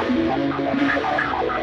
I'm